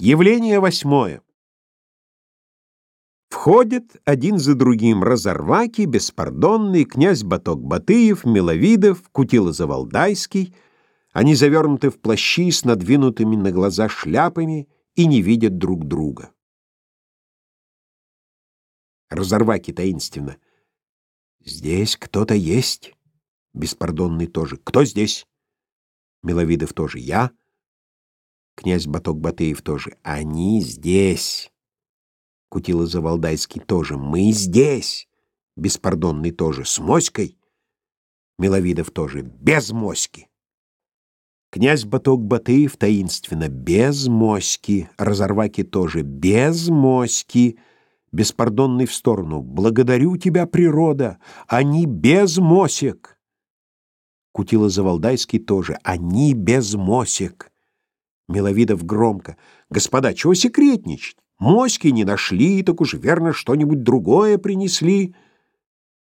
Явление восьмое. Входят один за другим Разорваки, Беспардонный, князь Баток-Батыев, Миловидов, Кутила-Завалдайский. Они завернуты в плащи с надвинутыми на глаза шляпами и не видят друг друга. Разорваки таинственно. «Здесь кто-то есть?» Беспардонный тоже. «Кто здесь?» Миловидов тоже. «Я». Князь Баток-Батыев тоже. Они здесь. Кутила Завалдайский тоже. Мы здесь. Беспардонный тоже. С моськой. Миловидов тоже. Без моськи. Князь Баток-Батыев таинственно. Без моськи. Разорваки тоже. Без моськи. Беспардонный в сторону. Благодарю тебя, природа. Они без мосек. Кутила Завалдайский тоже. Они без мосек. Миловидов громко. «Господа, чего секретничать? Моськи не нашли, так уж верно что-нибудь другое принесли».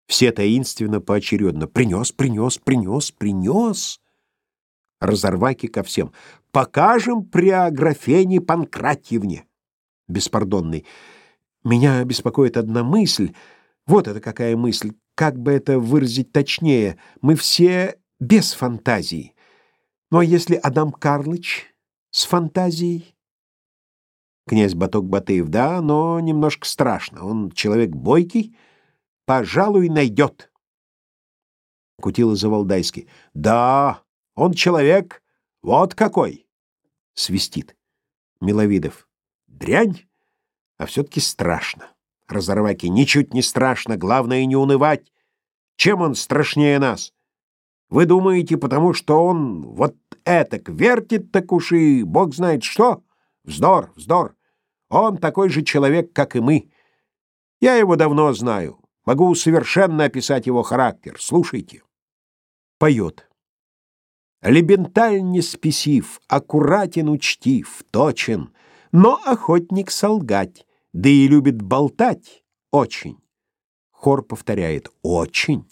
Все таинственно поочередно. «Принес, принес, принес, принес». Разорваки ко всем. «Покажем при Аграфене Панкратьевне». Беспардонный. «Меня беспокоит одна мысль. Вот это какая мысль. Как бы это выразить точнее? Мы все без фантазии. Ну а если Адам Карлыч с фантазией? Князь Баток Батыев, да, но немножко страшно. Он человек бойкий, пожалуй, найдет. Кутила Завалдайский. Да, он человек вот какой. Свистит. Миловидов. Дрянь, а все-таки страшно. Разорваки. Ничуть не страшно, главное не унывать. Чем он страшнее нас? Вы думаете, потому что он вот этак вертит, так уж и бог знает что? Вздор, вздор. Он такой же человек, как и мы. Я его давно знаю. Могу совершенно описать его характер. Слушайте. Поет. Лебенталь не спесив, аккуратен, учтив, точен, но охотник солгать, да и любит болтать очень. Хор повторяет «очень».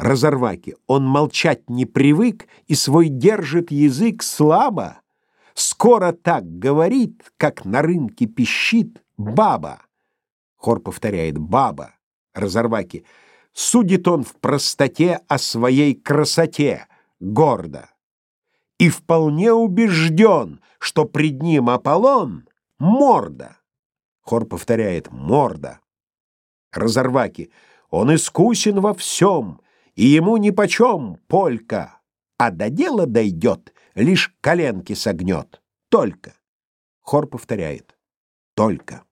Разорваки. Он молчать не привык и свой держит язык слабо. Скоро так говорит, как на рынке пищит баба. Хор повторяет «баба». Разорваки. Судит он в простоте о своей красоте, гордо. И вполне убежден, что пред ним Аполлон — морда. Хор повторяет «морда». Разорваки. Он искусен во всем — и ему нипочем полька, а до дела дойдет, лишь коленки согнет. Только. Хор повторяет. Только.